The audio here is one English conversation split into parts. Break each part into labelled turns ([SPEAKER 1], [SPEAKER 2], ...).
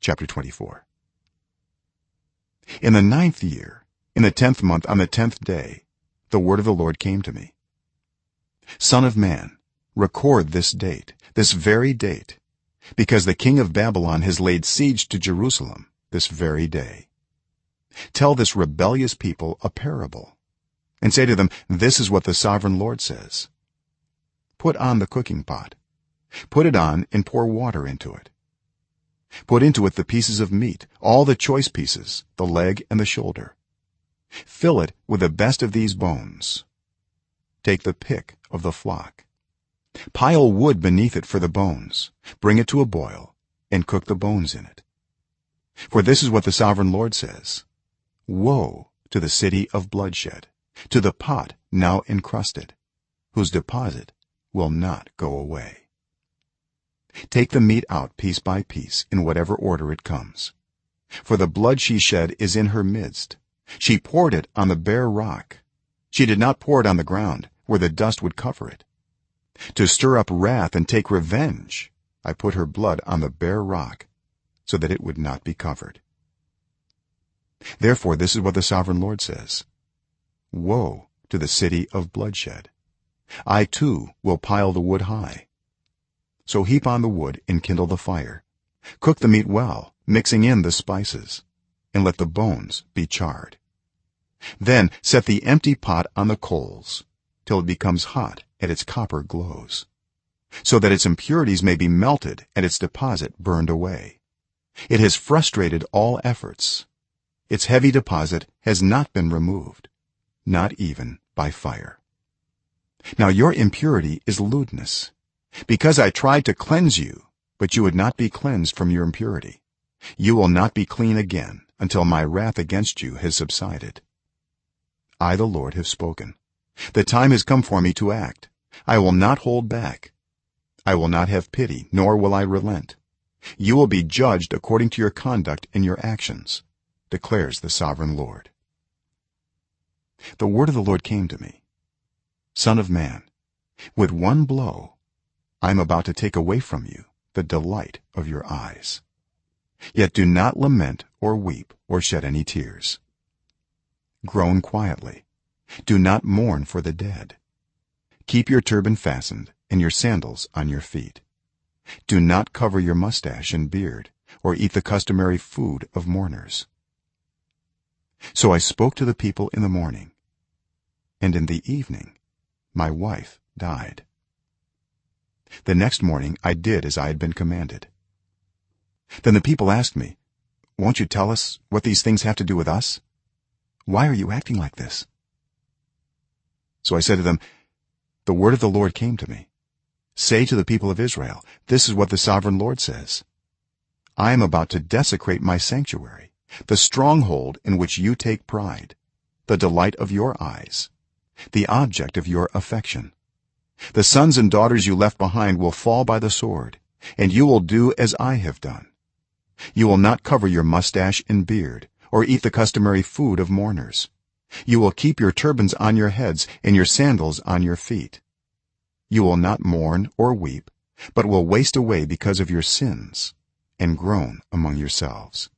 [SPEAKER 1] chapter 24 in the ninth year in the 10th month on the 10th day the word of the lord came to me. Son of man record this date this very date because the king of babylon has laid siege to jerusalem this very day. Tell this rebellious people a parable and say to them this is what the sovereign lord says. Put on the cooking pot. Put it on and pour water into it put into it the pieces of meat all the choice pieces the leg and the shoulder. Fill it with the best of these bones. Take the pick of the flock. Pile wood beneath it for the bones. Bring it to a boil and cook the bones in it. For this is what the sovereign lord says. Woe to the city of bloodshed to the pot now encrusted whose deposit will not go away take the meat out piece by piece in whatever order it comes. For the blood she shed is in her midst. She poured it on the bare rock. She did not pour it on the ground where the dust would cover it. To stir up wrath and take revenge i put her blood on the bare rock so that it would not be covered. Therefore this is what the sovereign lord says. Woe to the city of bloodshed. I too will pile the wood high so heap on the wood and kindle the fire. Cook the meat well mixing in the spices and let the bones be charred. Then set the empty pot on the coals till it becomes hot and its copper glows so that its impurities may be melted and its deposit burned away. It has frustrated all efforts. Its heavy deposit has not been removed not even by fire. Now your impurity is lewdness because i tried to cleanse you but you would not be cleansed from your impurity. You will not be clean again until my wrath against you has subsided. I the lord have spoken. The time has come for me to act. I will not hold back. I will not have pity nor will i relent. You will be judged according to your conduct and your actions declares the sovereign lord. The word of the lord came to me. Son of man with one blow i am about to take away from you the delight of your eyes. Yet do not lament or weep or shed any tears. Groan quietly. Do not mourn for the dead. Keep your turban fastened and your sandals on your feet. Do not cover your mustache and beard or eat the customary food of mourners. So i spoke to the people in the morning and in the evening my wife died the next morning i did as i had been commanded. Then the people asked me won't you tell us what these things have to do with us? Why are you acting like this? So i said to them the word of the lord came to me. Say to the people of israel this is what the sovereign lord says. I am about to desecrate my sanctuary the stronghold in which you take pride the delight of your eyes the object of your affection the sons and daughters you left behind will fall by the sword and you will do as i have done. You will not cover your mustache and beard or eat the customary food of mourners. You will keep your turbans on your heads and your sandals on your feet. You will not mourn or weep but will waste away because of your sins and groan among yourselves.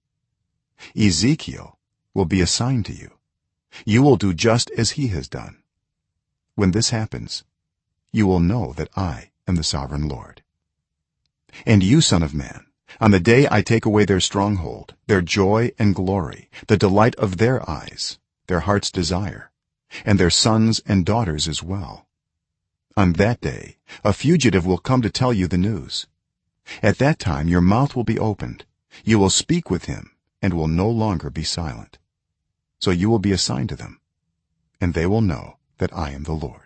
[SPEAKER 1] Ezekiel will be a sign to you. You will do just as he has done. When this happens you will know that i am the sovereign lord. And you son of man on the day i take away their stronghold their joy and glory the delight of their eyes their heart's desire and their sons and daughters as well on that day a fugitive will come to tell you the news. At that time your mouth will be opened. You will speak with him and will no longer be silent. So you will be a sign to them and they will know that i am the lord